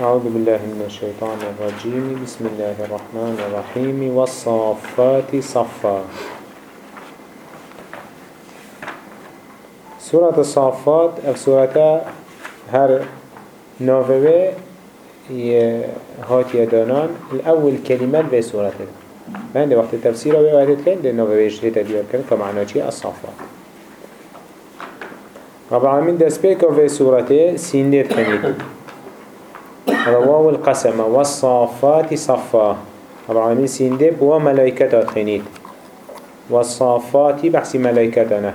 أعوذ بالله من الشيطان الرجيم. بسم الله الرحمن الرحيم. والصافات صفا. سورة الصافات اف سورة هر نوفوه هات يدانان الأول كلمات في سورة بعد وقت تفسيره وقت كان ده نوفوه جريتا ديار كان كمعنى چي الصافات. رب العالمين دست بيكو في سورة سين خنيت رواو القسم. والصافات صفا. رب العالمين سين ديب وملائكة خنيت والصافات بحسي ملائكتنا.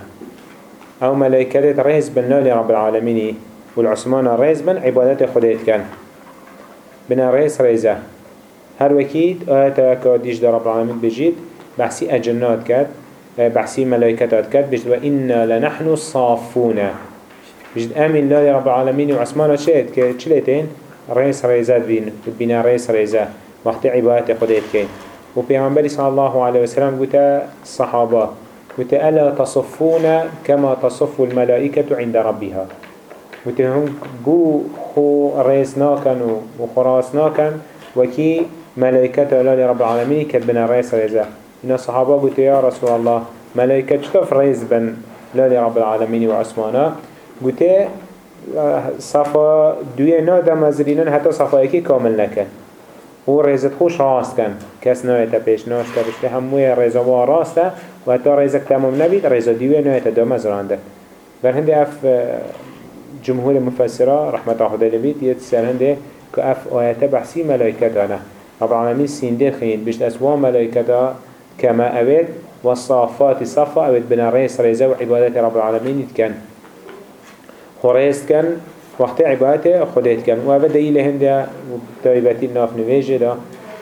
أو ملائكة رهز بنا لرب العالمين. والعثمان رهز بن عبادت خديت كان. بنا رهز رهزه هر وكيد آياتا كاديش در رب العالمين بجيد بحسي أجنات كات. بحسي ملائكتات كات. بجد وإنا لنحن الصافون. بجد آمن لا رب العالمين. وعثمان شهد كتشلتين رئيس رئيزات بين بنا رئيس رئيزة وقت عبادة خديت كين. وبيغمبر صلى الله عليه وسلم قلت الصحابة قلت ألا تصفون كما تصف الملائكة عند ربها. قلت هم بو خو رئيس ناكن وخراس ناكن وكي ملائكة الله لرب العالمين كتبنا رئيس رئيزة إن الصحابة قلت يا رسول الله ملائكة شكف رئيس بن لا لرب العالمين وعثمانا قلت صفا دوی نادا مزرینن حتی صفا یکی کامل نکن. و ریزت خوش راست کن. کس نایتا پیش ناشتا بشته هموی ریزا و راسته و حتی ریزک تمام نبید ریزا دوی نایتا دا مزرانده بر هنده اف جمهور مفسره رحمت الله لبید یه سر هنده که اف آیت بحثی ملائکتانه رب العالمین سینده خین بشت اسوا ملائکتا كما أبد والصافات صفا أبد بنا ريس ريزا وعبادات رب العالمين يتكن خريست كان وقت عبادته خديت كان وهذا دليل هنده تايبتي ناف نواجه دا.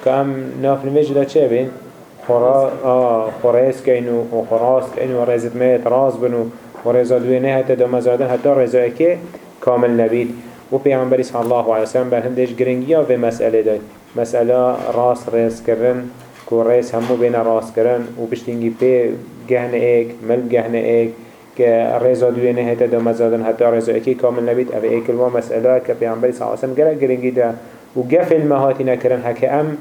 كام ناف نواجه دا چه بين خرا آه خريست كينو وخراس كينو ورزت ميت راس بنو ورزا دوينه حتى دا مزادن حتى رزا اكي كامل نبيد و پیغمبری صلی الله علیه وسلم بر هندش گرنگیا به مسئله داد. مسئله راس ریس کردن کو ریس همو بین راس کردن. و بشتینگی پی گهن ایک مل گهن ایک. که رضا دوینه هتا دو مزادن حتی رضا اکی کامل نبید. أو ایکل ما مسئله که پیانبری صلی اللہ علیہ وسلم گره گرنگی ده. و گف المهاتی نکرن هکه ام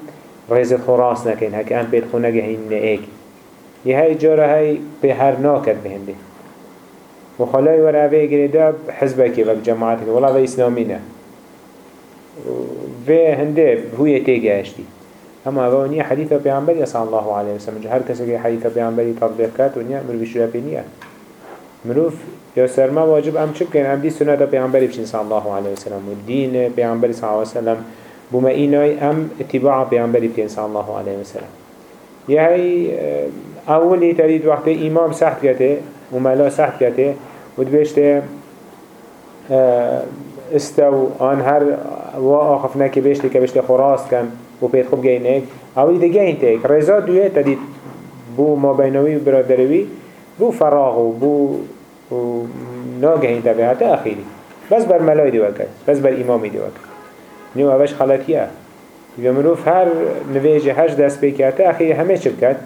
رضا خراس نکن هکه ام گهین ایک. یه های جاره های پی هر ناکد بهنده و خلای ور اوه گریده حزبکی و جماعتی ولا و اسلامی نه. و هنده هوی تیگه اشتی اما اوه حدیث پیانبری صلی الله علیه وسلم هر کسی که حدیث پیانبری تطبیق کرد و مروف یا سرما واجب. ام چه بکن ام دی سنت پیغمبری بشین صلی الله علیه وسلم و دین پیغمبری صلی الله علیه وسلم بما اینای ام اتباع پیغمبری بکن صلی الله علیه وسلم یه های اولی ترید وقت امام سخت کته و ملا سخت کته و دبشته استو آن هر و آخف نکی بشته که بشته خراست کن و پید خوب گینه. اولی ده گین تیک رضا دویه تدید بو ما بینوی برادروی. بو فراغ و بو و ناگهين تبعه حتى أخيري بس بر ملاي دي وكت بس بر إمامي دي وكت نيو أبش خلطيه إذا مروف هر نویج هش دست بی کرده اخی همه چه بکد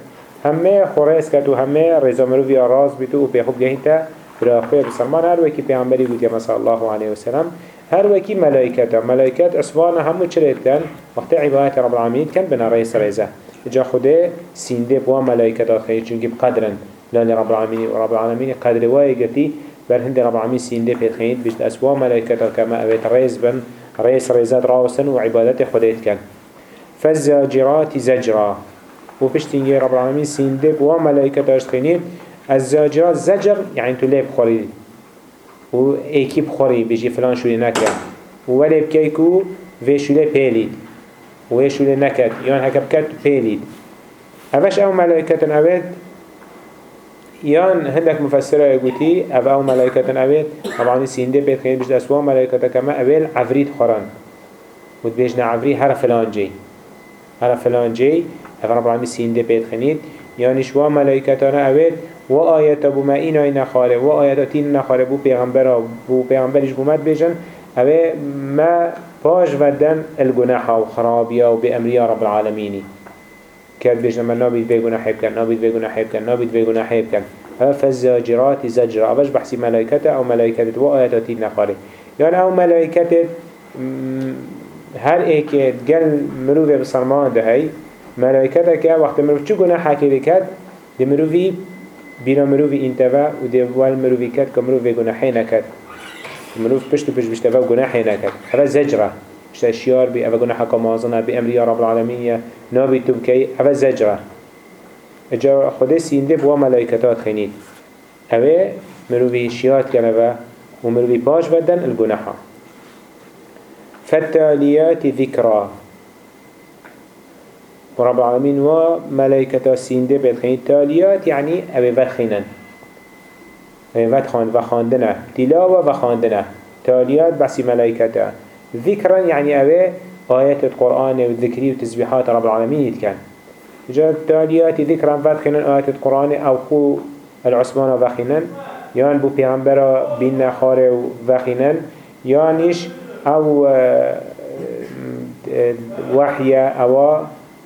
همه خورس کرد و همه رضا مروفی آراز بیتو و پیخوب گهین تا برا خوی بسرمان هر وکی پیغمبری بود یا صلی الله علیه وسلم. هر وکی ملائکت ملائکت اسوان همو چرید کن. وقت عبادت رب العالمین کن بنا رئیس رئیسه جا خوده سینده بوا ملائکت آخری چونکه بقدرن لا لرب العالمين ورب العالمين قدر وايقتي بل هند رب العالمين سينده في الخيط بجد أسوا ملائكة كما أبيت ريز بن ريس ريزات راوسن وعبادات خديت كان. فالزاجرات زجرا. وبشتنجي رب العالمين سينده بوا ملائكة أشتخينين الزاجرات زجر يعني تلاب خوري. و بخوري بيجي فلان شولي نكر ولي بكيكو في شولي بيليد وي شولي نكت. يان هكا بكت بيليد هفش أو ملائكة أبيت؟ يان هندك مفسره يقولي أو أو ملائكة أبيت طبعا سينده بيت خير بجد أسوا ملائكة كما أبيل عفريت خوران وتبيجنا عفريت هر فلان جي هر فلان جي أف رب العالمين سينده بيت خنيد يعني شوا ملائكتنا أبيت وآيات أبو ما إنا إنا خاره وآيات تين نخاره بو پیغمبر بو پیغمبرش بومد بيجن أبي ما باش ودن الجناح وخرابيا وبأمريا رب العالمين كاد بيجنا من نابد بيجونا حيب كان نابد بيجونا حيب كان نابد بيجونا حيب كان فالزاجرات زجرة أبش بحسي ملائكته أو ملائكته وآياتي نخاري يعني أو ملائكته هر ایک گل مروفه بسرمان ده هی ملائکتا که وقت مروف چو گناه حکی بکد ده مروفی بینا مروفی أنتوا و ده وال مروفی کد که مروف گناحی نکد مروف پشت پشت بشتوا و گناحی نکد هذا زجره مش اشيار بي افا گناحا كمازنا بأمر يا رب العالمين نابي تبكي افا زجره. اجا خده سينده بوا ملائكتات خينيد اوه مروفي شيات كنبا ومروفي باش بدن الگناحا فالتاليات ذكرى ورب العالمين وملائكة سينده بيدخين تاليات يعني أبي بدخينن أبي بدخان وخاندنه تلاوة وخاندنه تاليات بحسي ملائكته ذكرا يعني أبي آيات القرآن والذكري وتسبيحات رب العالمين يتكن جاء تاليات ذكرا بدخينن آيات القرآن أو قو العثمان وخينن يان بو پیغمبر بین خاره وخينن يانش أو وحي أو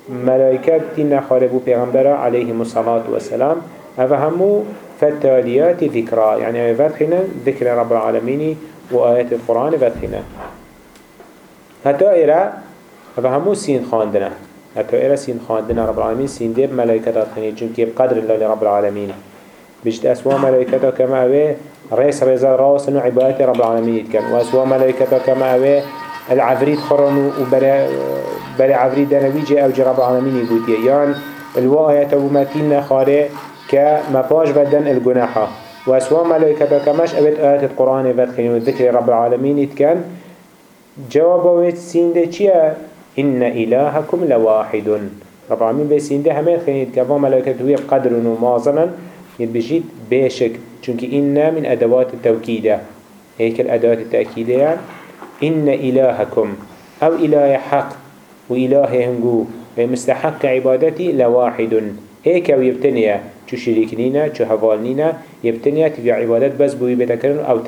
ملائكة تين خاربو پیغمبر عليه الصلاة والسلام. أو فالتاليات ذكرى يعني فتخنا ذكر رب العالمين وآيات القرآن فتخنا حتى إرى أو همو سين خاندنا حتى إرى سين خاندنا رب العالمين. سين ديب ملائكة تخني جنكي بقدر الله لرب العالمين. بجد أسوا ملائكة كما أبي رئيس رزا راس انو عبادت رب العالمين كان وأسوا ملائكة كما اوه العفريت خرنو وبري عفريت دنويجي أو رب العالمين يقول يان الواية ومتين خاره كمباش بدن الجناحة. وأسوا ملائكة كماش ابت آيات القرآن فتخين والذكر رب العالمين كان جواب سين ده چيه؟ إن إلهكم لواحد. رب العالمين بسين ده همين خينيت كفا ملائكة هو بقدر ومازنا يتبجيت بيشك چونك إن من أدوات التوكيدة هيك الأدوات التأكيدية إن إلهكم أو إله حق وإله هنجو مستحق عبادتي لواحد. هيك ويبتنيا چو شريكنينا چو هفالنينا يبتنيا تبع عبادت بس بوي بتكرن أو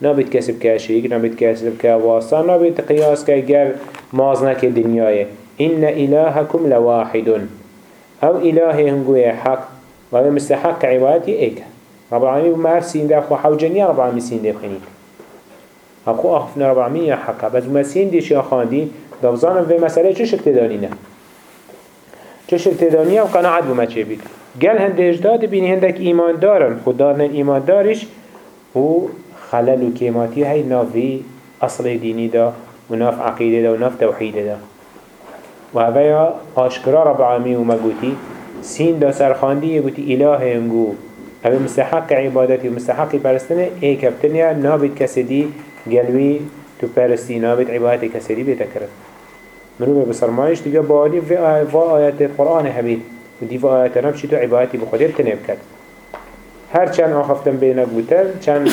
تنه بتبرستن نابد كسب كشريك نابد كسب كواسطة نابد قياس كجر مازنا كدنياي إن إلهكم لواحد. أو إله هنجو حق. وهو مستحق عبادتي إيكا رب العالمين ما سين ده أخو حوجنيا رب العالمين سين ده بخينيك أخو أخفنا رب العالمين يا حقا بس ما سين دي شيا خاندي دفظانا في مسألة چو شك تدانينا چو شك تدانيا وقناعت بما چه بيت قال هندش داد بيني هندك إيمان دارن خدارنا إيمان دارش و خلل و كيماتي هاي نافي أصل ديني دا وناف عقيدة دا وناف توحيد دا. وهذا أشكرا رب العالمين ومقوتي سين دا سرخاندي يقولي إله ينقو هذا مستحق عبادتي ومستحق پرستنه اي كبتنيا نابد كسدي قلوي تو پرستي نابد عبادتي كسدي بيتكرت مروه بسرمایش دیگه بادی و آیات قرآن هبید و دی و آیات نبشی تو عبادتی بخوده بتنه بکد هر چند آخفتن بینک بوتر چند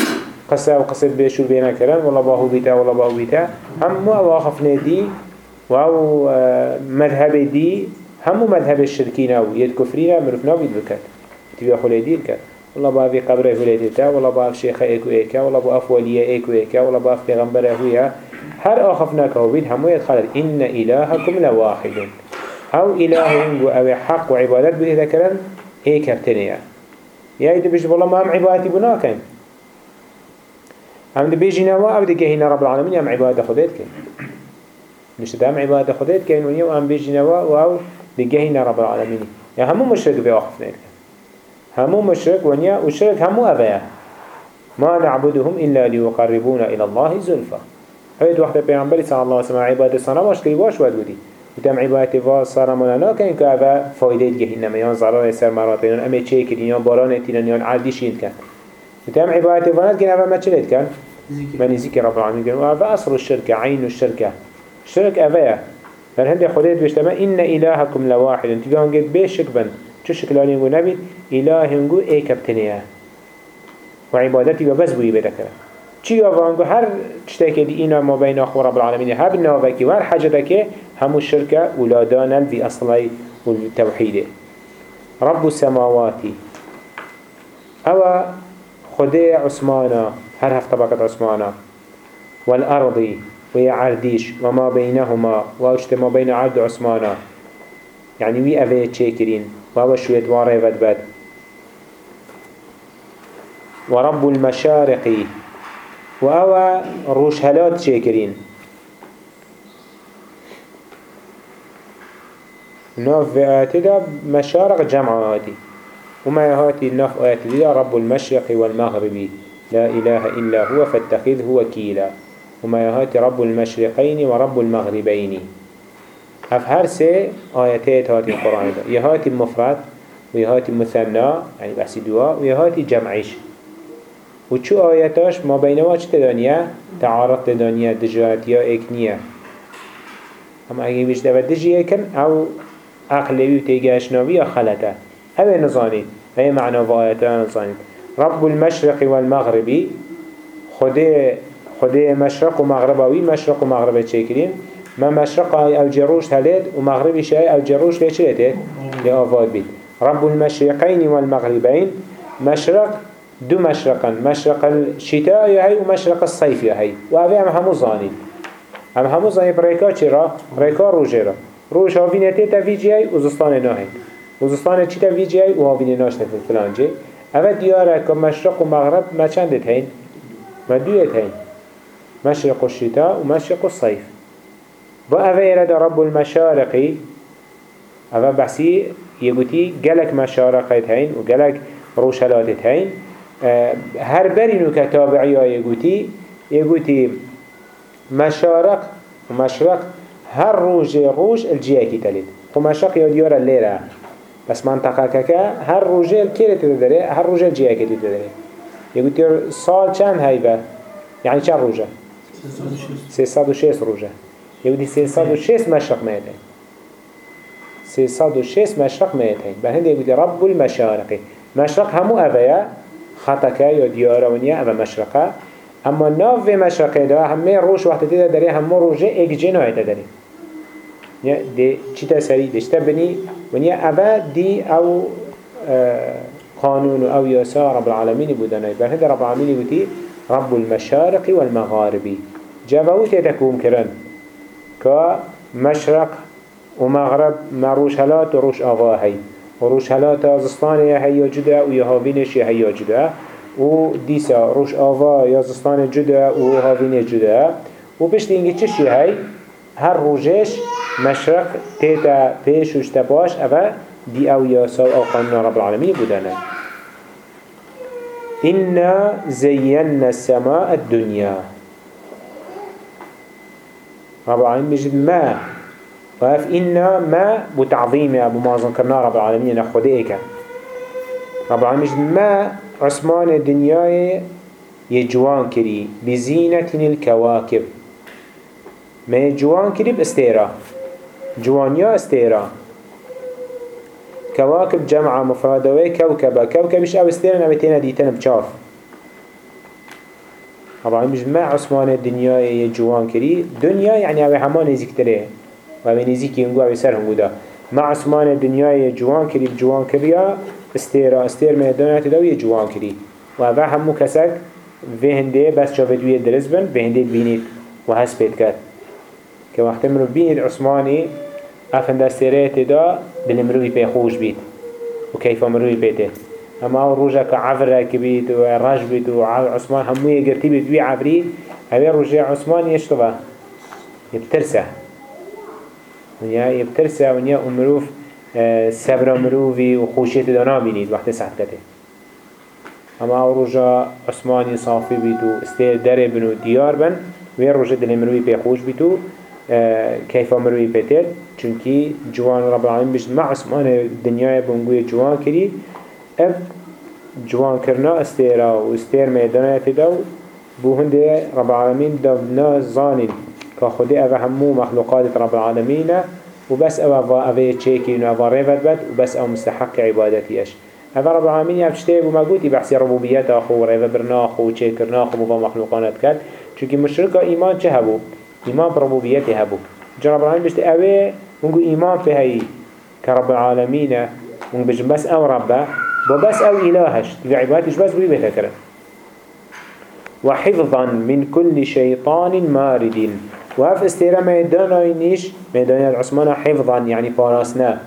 قصه و قصد بيشو بينا كرن والله باهو بيتا والله باهو بيتا هم واخفنا دي و مذهب دي هم مذهب الشركين أو يد كفرين مرفنا بيد بكت تبي خلي دين كت والله با في قبره وليدتا والله با في شيخ ايكو ايكا والله با في وليه ايكو ايكا والله با في پیغمبره هويا هر آخفناك هو بيد همو يدخل إن إلهكم لواحد. أو إله أو حق وعبادات بده ذكرن ايكا بتنيا يا إذا بيجي والله ما هم عبادتي بناكن هم دي بيجي نوا أو دي جهينا رب العالمين هم عبادة خديتك مش دام عبادة خديتك ونيا وهم بيجي نوا أو دي جهينا رب العالمين يا همو مشرك في آخفناك همو مشرك ونيا وشرك همو أبايا ما نعبدهم إلا ليقربونا إلى الله زلفا. هيد وقت پیغمبر صلى الله عليه وسلم عبادة صنم اشكري باش ود وتم عبادة فا صنمنا ناكن كأبا فايدة جهنم يان ضرر سر مراتين أمي تشيكرين يان باران تينان يان عردي شين كان وتم عبادة فانات كن أبا ما چلت كان؟ من ذكر رب العالمين. كان وأبا أصل الشركة عين الشركة الشرك أبايا فالهند خديت بيشتما إن إلهكم لواحد. انتو قد بيشك بن. چه شکلانی گو نبید إله گو ای کبتنیه و عبادتی و بس بوی بده کرد چی آوانگو هر چتاکی دی اینا ما بین أخو رب العالمین هب ناوکی و هر حاجتکی همو شرکه اولادانا بی اصلی والتوحیده رب السماواتی أو خدي عثمانا هر هفت طبقة عثمانا. والأرضي ويا عرديش وما بينهما واجت ما بين عرد عثمانا. يعني وي أفيد تشيكرين وهو شوية واري بدبد ورب المشارق وهو روش هلات تشيكرين نوف فئاتي ده مشارق جمعاتي وما هاتي الناف آيات دا رب المشرق والمغرب لا إله إلا هو فاتخذه وكيلا. وما هاتي رب المشرقين ورب المغربين. هف هر سي آياتات هاتي القرآن يهاتي المفرد ويهاتي المثنى يعني بحسي دواء ويهاتي جمعيش وچو آياتاش ما بينوا چه تدانيا تعارض تدانيا دجاتيا اكنيا اما اگه بیش دو دجی اکن أو عقلوی و تیگهشناوی یا خلطه. اوه نظانید اوه معنا و آیاته نظانید رب المشرق والمغربي خده خده مشرق و مغربوي مشرق و مغرب چه ما مشرق أو جروش هلد و مغربي شاي أو جروش چلته لآفاد بيت. رب المشرقين والمغربين مشرق دو مشرقا مشرق الشتاء هي ومشرق الصيف هي وهذا هم همو ظانين هم همو بريكا چرا؟ بريكا روجه را. روش هاوینه تا ویجی ای وزستان ناهی وزستان چی تا ویجی ای و هاوینه ناشته فلان جه اوه دیاره که مشرق و مغرب ما چندت هین؟ ما دویت هین مشرق الشتاء و مشرق الصيف و اوه ایرد رب المشارقی اوه بحثی يقولي جلك مشارقت هين وجلك روشلات هين هر برينو كتابعي يقولي يقولي مشارق ومشرق هر روج روج الجياكي تلين ومشرق يديار الليلة بس منطقة كاكا هر روج الكيرة تدري هر روج الجياكي تدري يقولي صال كان هايبة يعني كان روجة سيصاد وشيس روجة يقولي سيصاد وشيس مشرق ميتين سيصاد وشيس مشرق ميتين بهند يقولي رب المشارق. مشرق همو خطكا يا ديارة ونيا أبا مشرقا اما في مشرقه دا همه روش وقت تیده داره همه روشه ایک جنو هایده داره دی چی تسری؟ دشتا بنی ونیا اوه دی أو قانون أو يسار رب العالمين بودناي بل هذا رب العالمين بودي رب المشارق والمغاربي جابوت يتكوم كرن كمشرق ومغرب مروش هلات وروش آغاهي وروش هلات زستاني هيا جدا ويهابينش هيا جدا و دیسا روش آوا یا زستان جدا و هاوین جدا و پشت اینگه چشی هی؟ هر روشش مشرق تیتا پیش و اشتباش اوه دی أو یاسا أو قانون رب العالمین بودنه إنا زينا السماء الدنيا. رب العالمين بجد ما؟ وف إنا ما بتعظيم أبو مازن كرنا رب العالمين نخدئك رب العالمين بجد ما عثمان الدنيا يجوان كري بزينة الكواكب ما يجوان كري باستيرا جوانيا استيرا كواكب جمع مفردوي كوكبا كوكبش أو استيرا نبتين ديتن بچاف طبعا مش ما عثمان الدنيا يجوان كري دنيا يعني أو همان نزيك تريه و أو نزيك ينقو أو سر هنگو ما عثمان الدنيا يجوان كري بجوان كريا استيرا استير ميدانات دو يجوان كري و اوه همو کسک في هنده بس شافت ويه درس بن في هنده بینید و هس بید کرد که وقت مرو بینید عثمانی افن دستیره دا دل مروی پی خوش بید و کیف مروی پیته اما أو روژا که عفر بید و رج بید و عثمان همو يقرتي بید وی عفری اوه روژا عثمان يشتبه يبترسه ونیا يبترسه ونیا امروف سبرا مروفي وخوشيت دانا بينيد وقت سحكته اما أو رجا عثماني صافي بيتو استير داره بنو ديار بن. وين رجا دل مروي بيخوش بيتو كيف مروي بيتر چونكي جوان رب العالمين بجد مع عثمان الدنيا بنقوي جوان كري اب جوان كرنا استيرا و استير ميدانا تدو بو هنده رب العالمين دفنا زانين كخده اوه همو مخلوقات رب العالمين وبس أو اوه تشيكي و اوه ريفت بد وبس أو مستحق عبادتي اش. اوه رب العالمين يف چته بو مگوتي بحثي ربوبيت آخو و ريفت برنا آخو و چيكرنا آخو بو مخلوقانت كد چونكي مشركا ايمان چه هبو؟ إيمان بربوبيتي هبو. جا رب العالمين بشت اوه ونگو إيمان في هاي كرب العالمين ونگو بجن بس أو ربه وبس أو إلهش. تبع عبادتش بس بوي بيتكرن وحفظا من كل شيطان مارد. وهف استيرا نيش ميدان العثمان حفظا يعني باراسنا.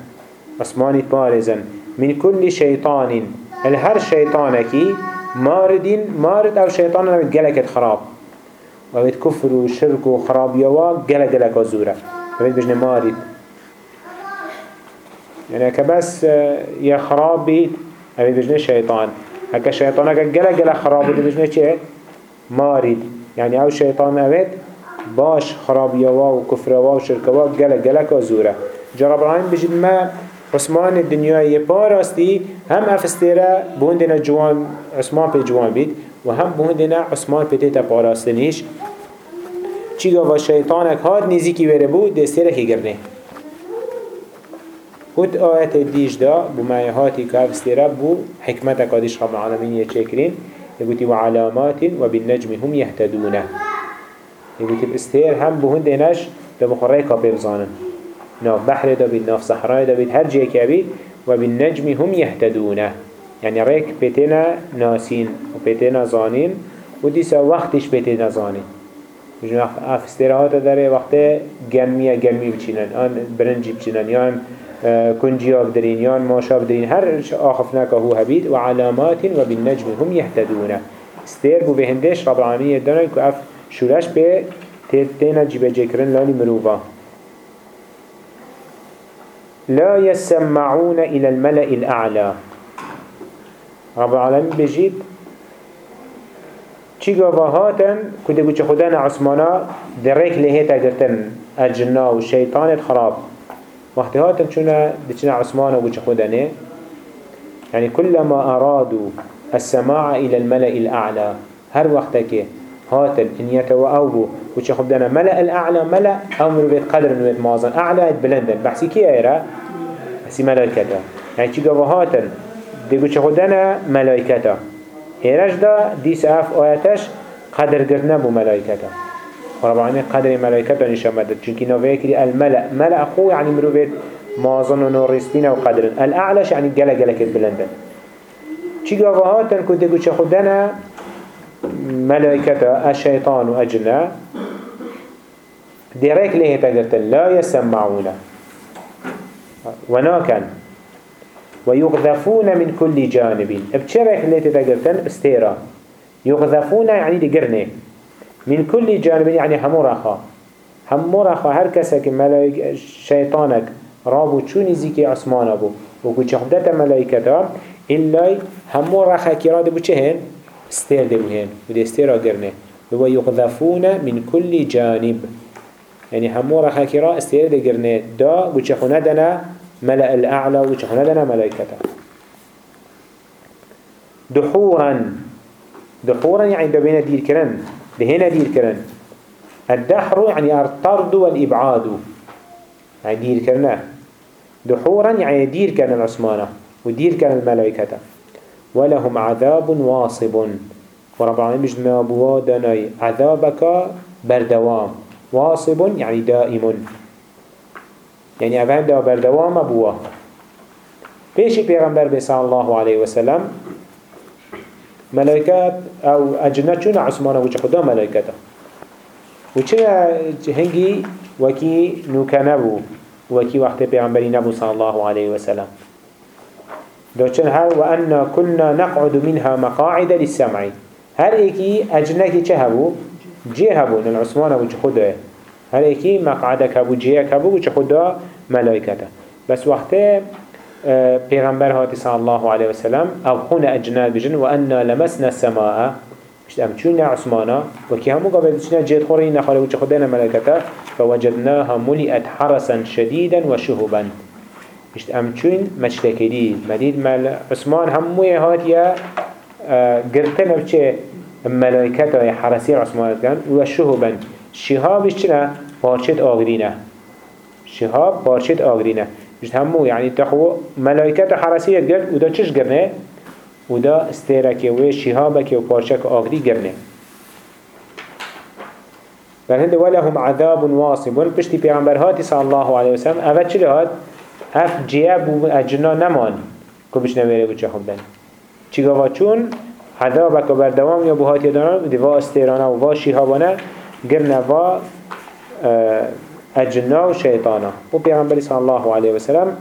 عثماني بارزا. من كل شيطان الهر شيطانك مارد مارد أو شيطان نبت قلقت خراب. وبيت كفر وشرك وخراب يوا قلق قلق وزورة وبيت بجن مارد يعني كبس يا خراب بيت أبي بجنة شيطان هكا شيطانك جلا جلا خراب بيت بجنة چه؟ مارد يعني أو شيطان أبد باش خراب يوا وكفر وا وشرك وا جلا جلا كزورة جرب العالمين بجد ما عثمان الدنيا يبارستي هم أفستيرا بوندنا جوان عثمان بي جوان بيت وهم بوندنا عثمان بيتيتا باراستنيش چیگا و شیطانک هاد نیزی کی بره بود دستیره که گرنه. ود آیت دیش دا بو معیهاتی که افستیره بو حکمت کادش رب العالمین یه چکرین يقولي وعلامات وبالنجم هم يهتدون يقولي باستير هم بهند نش ده بخوري كابيب زانن ناف بحر ده بيد ناف صحراء ده بيد هر جيه كبيد وبالنجم هم يهتدون يعني ريك بيتنا ناسين وبيتنا زانين وديسا وقتش بيتنا زانين بجن اف استراحات داره وقت گرمیه گرمی بچینن. آن برنجی بچینن. یا کنجی آب درین یا ماشا بدرین هر آخفنا که هو هبید و علامات و بالنجم هم يهتدونه استیر بو بهندش رب العالمین دانن که اف شورش به تینا جیب جکرن لانی مروفا. لا يسمعون إلى الملأ الأعلى رب العالمين بجيب چی گاوا هاتن کده گوچه خودن عثمانا درک لهیتا گرتن الجنا و شیطانت خراب. وقتی هاتن چونه بچنا عثمانا گوچه خودنه؟ يعني كلما أرادوا السماع إلى الملأ الأعلى هر وقتك هاتن إن يتوأوبوا وش خبدنا ملأ الأعلى ملأ أمر بيت قدر بيت مازن. أعلى بلندن. بحسي كي أيرا بحسي ملائكة يعني چي هاتن دي قوش خدنا ملائكة هيرش دا ديس اف آياتش قدر قرنا بو ملائكته ورب العالمين قدر ملائكته نشان مدد چونكي نوفيه كري الملأ. ملأ خو يعني مروفيت مازن ونورسبين وقدر الأعلش يعني جلا جلا كت بلندن چي قوهاتن كنت قوش خدنا ملائكته الشيطان وأجلنا ديريك ليه تقرتن لا يسمعون وناكن ويغذفون من كل جانب. بچرك اللي تتقرتن استيرا يغذفون يعني دقرنه من كل جانب يعني همو رخا همو هر كسك ملايك شيطانك. رابو چوني زيكي عثمان ابو وكو چخدت ملايكتا إلا همو رخا كرا دبو چهن استير دبو هن ودي استيرا قرنة. هو يغذفون من كل جانب. يعني همو رخا استير دقرنه دا وچخونه دنا؟ ملأ الأعلى وشحنا لنا ملائكته. دحورا دحورا يعني بين دير كرن لهنا دير كرن. الدحر يعني الطرد والإبعاد. يعني دير كرنا دحورا يعني دير كان العثمانة ودير كان الملائكة. ولهم عذاب واصب. ورب العالمين أبوا داناي عذابك بردوام. واصب يعني دائم. يعني أفهم ده بردوام بوا پیشی پیغمبر بي الله عليه وسلم ملائكات أو اجنة چون عثمانه وچه خدا ملائكتا وچه هنگي وكي نوكنبو وكي وقت پیغمبری نبو صلى الله عليه وسلم دو چن هر وأنا كنا نقعد منها مقاعد للسمع. هر ايكي اجنة چه هبو؟ جي هبو نن عثمانه وچه خدا هر ايكي مقعدك هبو جيك هبو وچه خدا ملائكته بس وقت پیغمبر هاتی صلی الله علیه وسلم أو خون اجنال بجن و انا لمسنا السماء مشت ام چون عثمانا و کی همو قبل چنا جيد خوري نخاله وچه خدنا ملائكته فوجدناها ملئت حرسا شديدا وشهبا مشت ام چون مشتكدي مديد مل عثمان همو هاتيا قرتنا بچه ملائكته حرسي عثمان كان وشهبا شهاب چنه؟ پارچت آگرینه. شهاب پارچت آگرینه. بجد همو یعنی تخو ملائکت حرسیت گرد او دا چش گرنه؟ او دا استیرکه و شهابکه و پارچک آگری گرنه. بل هند ولهم عذاب واصب. ون پشتی پیغمبر هاتی صلی الله علیه وسلم. اول چلی هات اف جیب و اجنا نمان. که بچ نمیره بچه خوندن چی گوا چون عذابک و بردوام یا بو دانان دیوا استیرانه و گرنه و الجنة والشيطانة وبيغمبر صلى الله عليه وسلم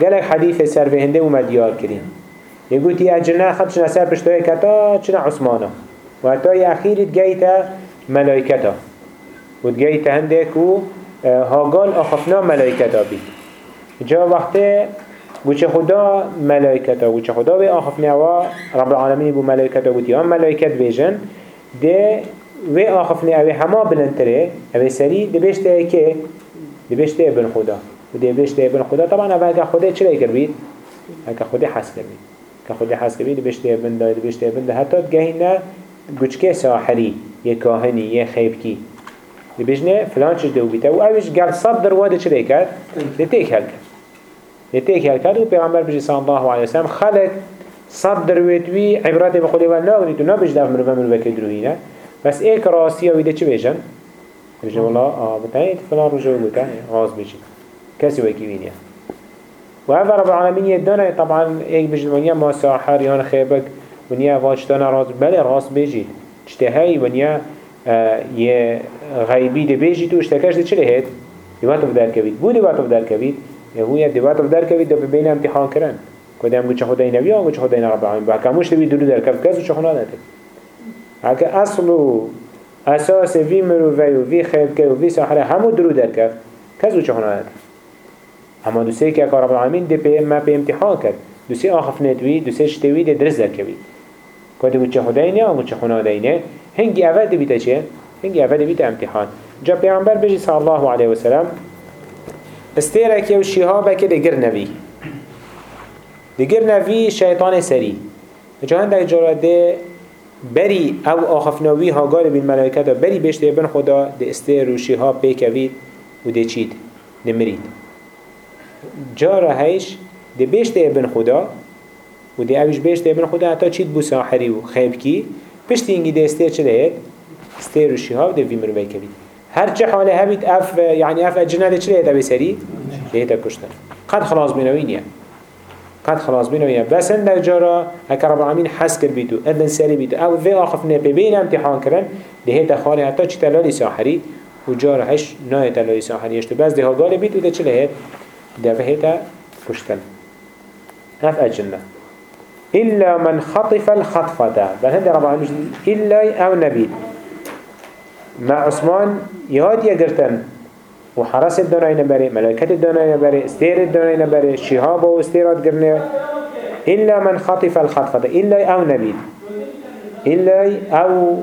قالك حديث سر في هنده ومديار كريم يقول تي الجنة خمس نسر بشتوية كتا چنا عثمانة وحتى أخير تجيتا ملائكتا وتجيتا هندك و هاقال أخفنا ملائكتا بي جا وقتی گوچه خدا ملائکتا گوچه خدا به آخف نوا رب العالمین بو ملائکتا گوتی هم ملائکت بیجن ده و آخف نوا هما بلندتره اوه سری ده بشته که ده بشته ابن خدا و ده بشته ابن خدا طبعا اوه اگه خدا چرا کر بید؟ اگه خدا حس کر بید که خدا حس کر بید ده بشته ابن ده ده بشته ابن ده حتی گهی نه گوچکه ساحری یه کاهنی یه خیبکی ده بجنه فلان چش دو بیتا و اوش گل صد درواده چرا کرد؟ ده تیک هل کرد. يتيك هالكاد و پیغمبر بجي صلى الله عليه وسلم خلق صد درويتوي عبرات بخولي والناغريتو نبج داف مروفا مروفا كدروهينا بس ايك راسية ويدا چه بيجن؟ بيجن والله آه بتاين فلان رجو بتا غاز بيجي كسي ويكي وينيا وهذا رب العالمين يدانا طبعا ايك بجن ونيا ما ساحر يانا خيبك ونيا واجتانا راس بله راس بيجي اجتهاي ونيا آه يه غيبي دي بيجي تو اشتكاش دي چلي هيت يواتو بدار كبيت بودي واتو بدار كبيت هوية دبات در كويد دو بين امتحان كرن كده هم چه خدای نبی آن چه خدای رب العالمین با کموش دوی دلو در کف کس و چه خنا نده هکه اصل و أساس وی مروفی و وی خیب که و وی ساحره همو دلو در کف کس و چه خنا نده اما دو سه که رب العالمین دی پی ما پی امتحان کرد دو سه آخف ندوی دو سه شتوی دی درز در کوید کده چه خدای نه آن چه خنا نه هنگی اول دی بیتا چه؟ هنگی اول دی بیتا امتحان جا پیغمبر بجی صلی الله علیه وسلم استيرك يو شهابك دقر نبي دیگر نوی شیطان سری. جا در جراده بری او آخفناوی ها گال بین ملائکه دا بری بشته ابن خدا ده استه روشی ها پیکوید و ده چید ده مرید. جا را هیش ده بشته ابن خدا و ده اویش بشته ابن خدا حتی چید بو ساحری و خیبکی پشتی اینگی ده استه چه دهید؟ استه روشی ها و ده وی مروی هر چه حاله هبید اف یعنی اف اجنه ده چه دهید؟ اوی سری؟ دهید کشتن. قد خلاص بینوینیه قد خلاص بینوینیه بس اندک جارا هکر رب العالمین حس کرد بیتو أدن سری بیتو أو في آخف نپی بین امتحان کرن لیتا خاله حتی چه تلالی ساحری و جارا هش نای تلالی ساحری اشتو بس ده گاله بیتو ده چه لیت؟ ده هیتا کشتن اف اجنه. إلا من خطف الخطفة. بل هذا رب العالمين إلا أو نبي. مع عثمان يهات يقرتن وحرس الدناي نبري ملائكة الدناي نبري استير الدناي نبري شهاب واستيرات قرنه إلا من خطف الخطفة إلا أو نبي إلا أو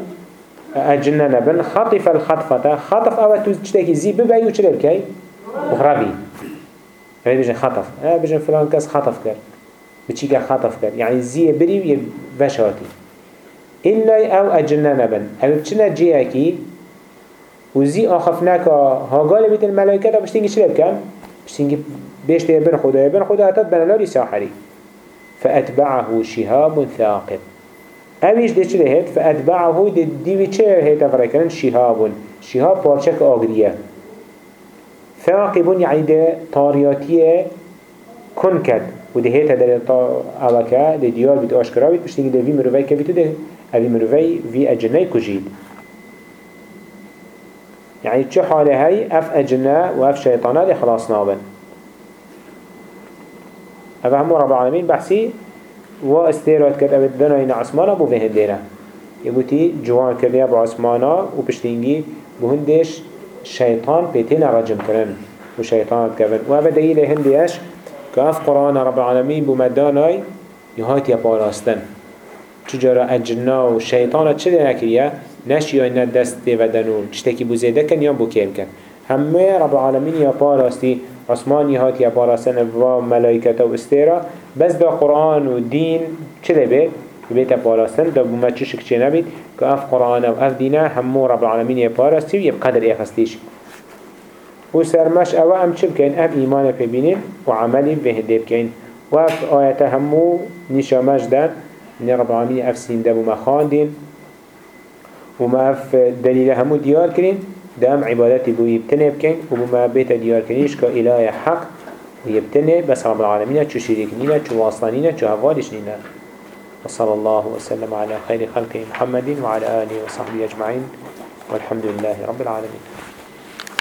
أجنة نبن خطف الخطفة. خطف أو تشتكي زي ببعي وشرب كي وخرابي هاي بيجن خطف. آه بيجن فلان كاس خطف كر بتشيك خطف كر يعني زي بري ويبشاتي إلا أو أجنة نبن. أو بتشنا جيكي وزي آخفناك هاقال بيت الملائكة دا بشتينجي شلب كم؟ بشتينجي بيشتي بن خدا بن خدا هتت بن لاري ساحري فأتبعه شهاب ثاقب. أويش دي چلي هيت فأتبعه دي ديوي چه هيت أفريكرن شهاب. شهاب بارچك آگرية ثاقب يعني دي طارياتية كن كد ودي هيت در اوكا دي ديار بيت آشكرا بيت بشتينجي دي في مروفي كبيتو دي أبي مروفي في أجنة كجيد يعني چه حاله هاي اف اجنة و اف شيطانة دي خلاص نابن. هذا هم رب العالمين بحثي و استيرات كد ابد دناين عثمانا بو في هندينا يبوتي جوان كريا بو عثمانا و بشتينجي بو هندش شيطان بيتين رجم كرن و شيطان كرن و هذا دليل هنديش كاف قرآن رب العالمين بو مداناي يهات يبالاستن چجارا اجنا و شیطان چه نکریه نشی یا دست دیودن و چتکی بو زیده کن یا بو کم کن. همه رب العالمین یا پاراستی عثمانی هات یا پاراستن و ملائکت و استیرا بس دا قرآن و دین چه به بیت پاراستن دا بو مچشک چه که اف قرآن و اف دینه همه رب العالمین یا پاراستی و یه قدر ایخستیش و سرمش أو ام چه بکن؟ اف ایمان ببینین و عملی به هده بکن و اف آیت همو نشامش دن. من رب العالمين خاندين وما اف دليل همو ديار كرين دام عبادتي بو يبتنه بكين وما بيت ديار كرينش كإله حق ويبتنه بس رب العالمين چو شريك نينا چو واصلانينا چو هفالش نينا. وصلى الله وسلم على خير خلقه محمد وعلى آله وصحبه أجمعين والحمد لله رب العالمين.